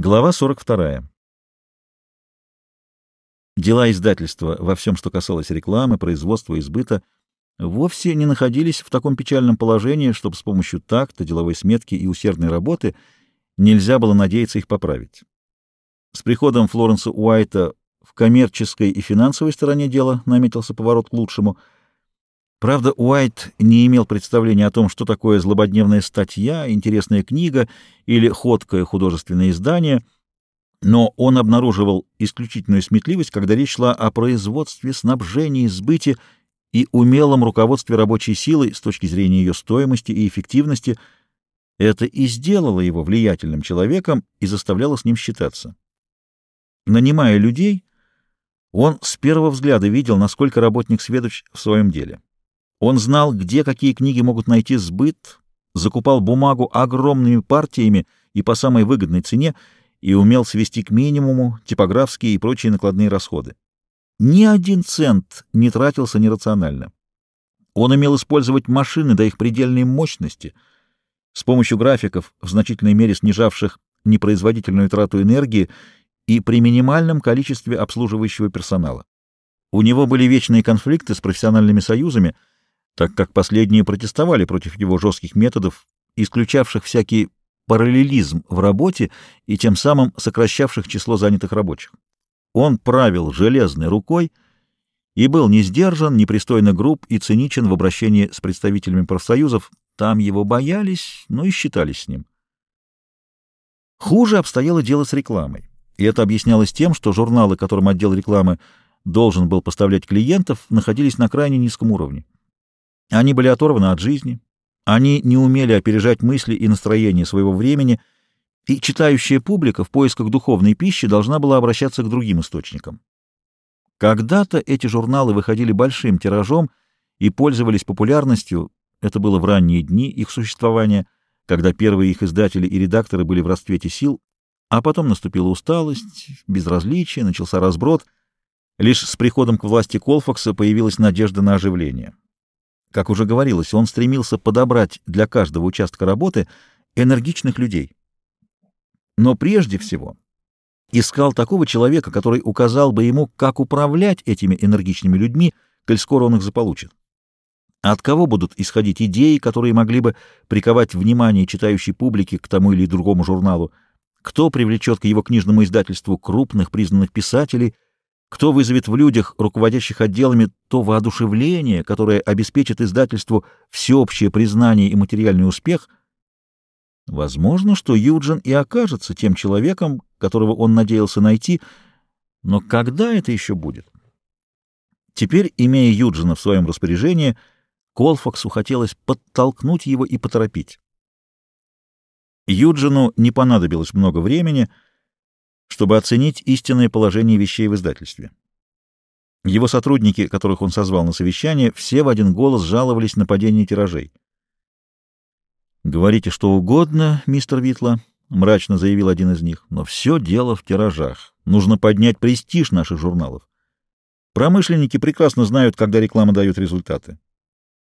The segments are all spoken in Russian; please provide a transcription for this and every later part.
Глава 42. Дела издательства во всем, что касалось рекламы, производства и сбыта, вовсе не находились в таком печальном положении, чтобы с помощью такта, деловой сметки и усердной работы нельзя было надеяться их поправить. С приходом Флоренса Уайта в коммерческой и финансовой стороне дела наметился поворот к лучшему. Правда, Уайт не имел представления о том, что такое злободневная статья, интересная книга или ходкое художественное издание, но он обнаруживал исключительную сметливость, когда речь шла о производстве, снабжении, сбыте и умелом руководстве рабочей силой с точки зрения ее стоимости и эффективности. Это и сделало его влиятельным человеком и заставляло с ним считаться. Нанимая людей, он с первого взгляда видел, насколько работник сведущ в своем деле. Он знал, где какие книги могут найти сбыт, закупал бумагу огромными партиями и по самой выгодной цене и умел свести к минимуму типографские и прочие накладные расходы. Ни один цент не тратился нерационально. Он умел использовать машины до их предельной мощности, с помощью графиков, в значительной мере снижавших непроизводительную трату энергии и при минимальном количестве обслуживающего персонала. У него были вечные конфликты с профессиональными союзами, так как последние протестовали против его жестких методов, исключавших всякий параллелизм в работе и тем самым сокращавших число занятых рабочих. Он правил железной рукой и был не сдержан, непристойно груб и циничен в обращении с представителями профсоюзов, там его боялись, но и считались с ним. Хуже обстояло дело с рекламой, и это объяснялось тем, что журналы, которым отдел рекламы должен был поставлять клиентов, находились на крайне низком уровне. Они были оторваны от жизни, они не умели опережать мысли и настроения своего времени, и читающая публика в поисках духовной пищи должна была обращаться к другим источникам. Когда-то эти журналы выходили большим тиражом и пользовались популярностью, это было в ранние дни их существования, когда первые их издатели и редакторы были в расцвете сил, а потом наступила усталость, безразличие, начался разброд. Лишь с приходом к власти Колфакса появилась надежда на оживление. Как уже говорилось, он стремился подобрать для каждого участка работы энергичных людей. Но прежде всего искал такого человека, который указал бы ему, как управлять этими энергичными людьми, коль скоро он их заполучит. От кого будут исходить идеи, которые могли бы приковать внимание читающей публики к тому или другому журналу, кто привлечет к его книжному издательству крупных признанных писателей – кто вызовет в людях, руководящих отделами, то воодушевление, которое обеспечит издательству всеобщее признание и материальный успех? Возможно, что Юджин и окажется тем человеком, которого он надеялся найти, но когда это еще будет? Теперь, имея Юджина в своем распоряжении, Колфаксу хотелось подтолкнуть его и поторопить. Юджину не понадобилось много времени — чтобы оценить истинное положение вещей в издательстве. Его сотрудники, которых он созвал на совещание, все в один голос жаловались на падение тиражей. «Говорите что угодно, мистер Витла», — мрачно заявил один из них, — «но все дело в тиражах. Нужно поднять престиж наших журналов. Промышленники прекрасно знают, когда реклама дает результаты.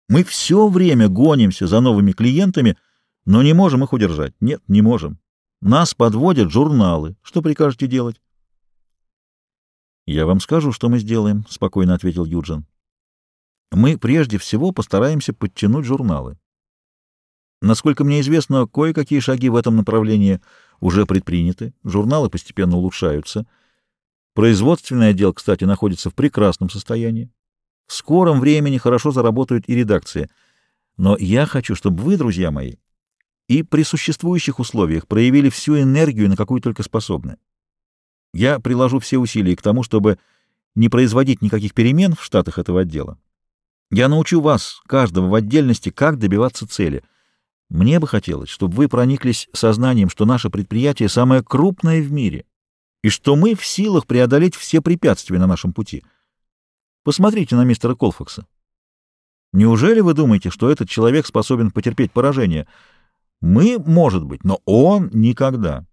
Мы все время гонимся за новыми клиентами, но не можем их удержать. Нет, не можем. Нас подводят журналы. Что прикажете делать? Я вам скажу, что мы сделаем, спокойно ответил Юджин. Мы прежде всего постараемся подтянуть журналы. Насколько мне известно, кое-какие шаги в этом направлении уже предприняты. Журналы постепенно улучшаются. Производственный отдел, кстати, находится в прекрасном состоянии. В скором времени хорошо заработают и редакции. Но я хочу, чтобы вы, друзья мои, и при существующих условиях проявили всю энергию, на какую только способны. Я приложу все усилия к тому, чтобы не производить никаких перемен в штатах этого отдела. Я научу вас, каждого в отдельности, как добиваться цели. Мне бы хотелось, чтобы вы прониклись сознанием, что наше предприятие самое крупное в мире, и что мы в силах преодолеть все препятствия на нашем пути. Посмотрите на мистера Колфакса. Неужели вы думаете, что этот человек способен потерпеть поражение — мы, может быть, но он никогда.